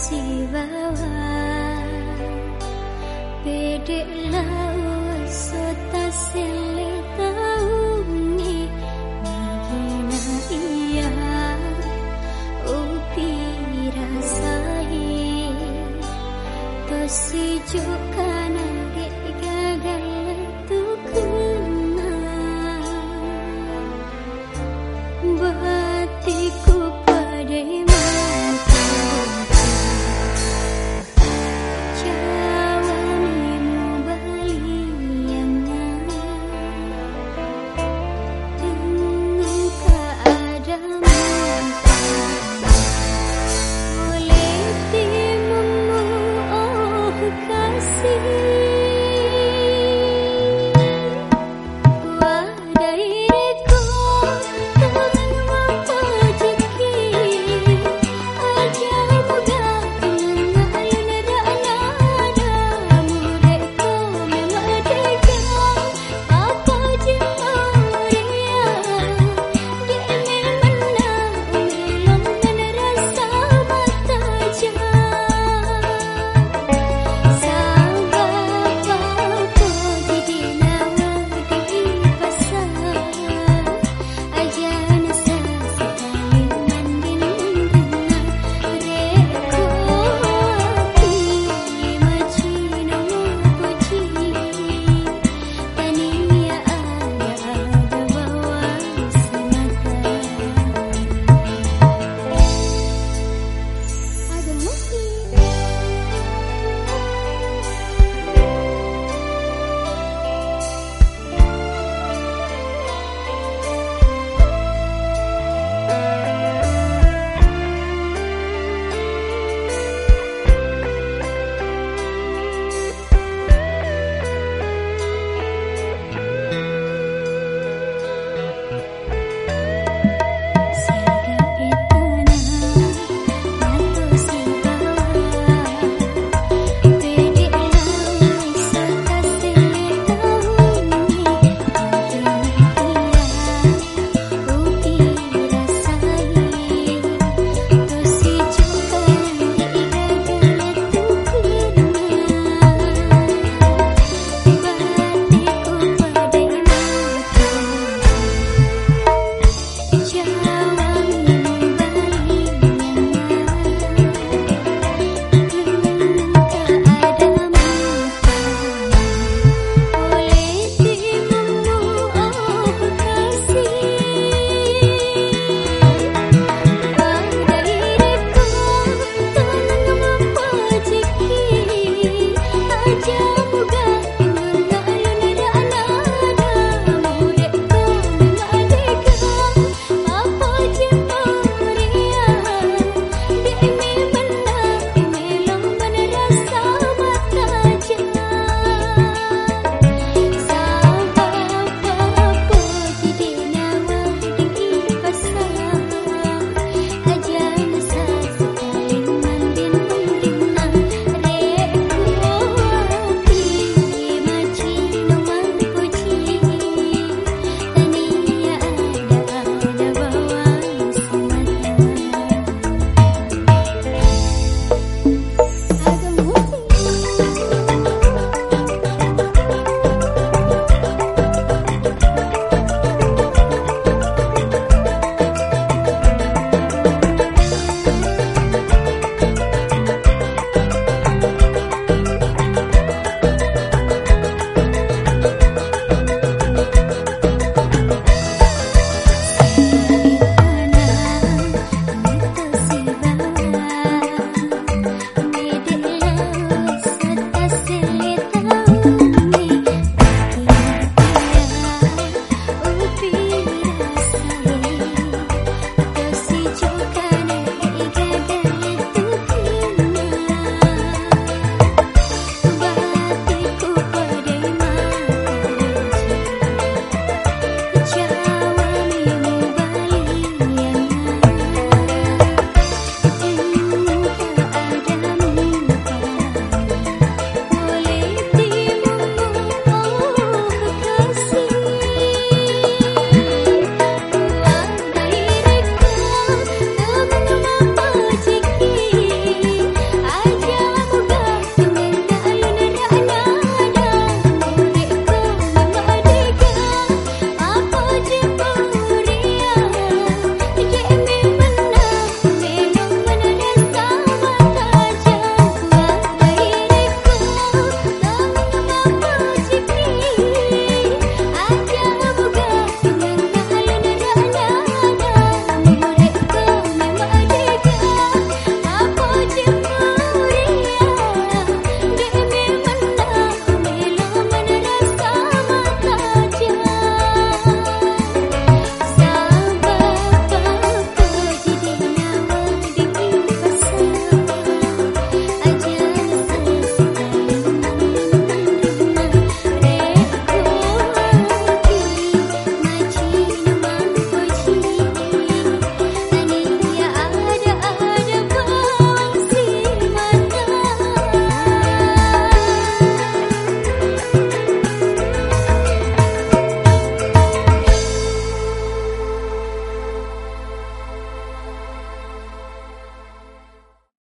si bawa Bedek laut sota sili tauni Magena iya upi rasai Tosi jukana dek gagal kenal Batiku padamu.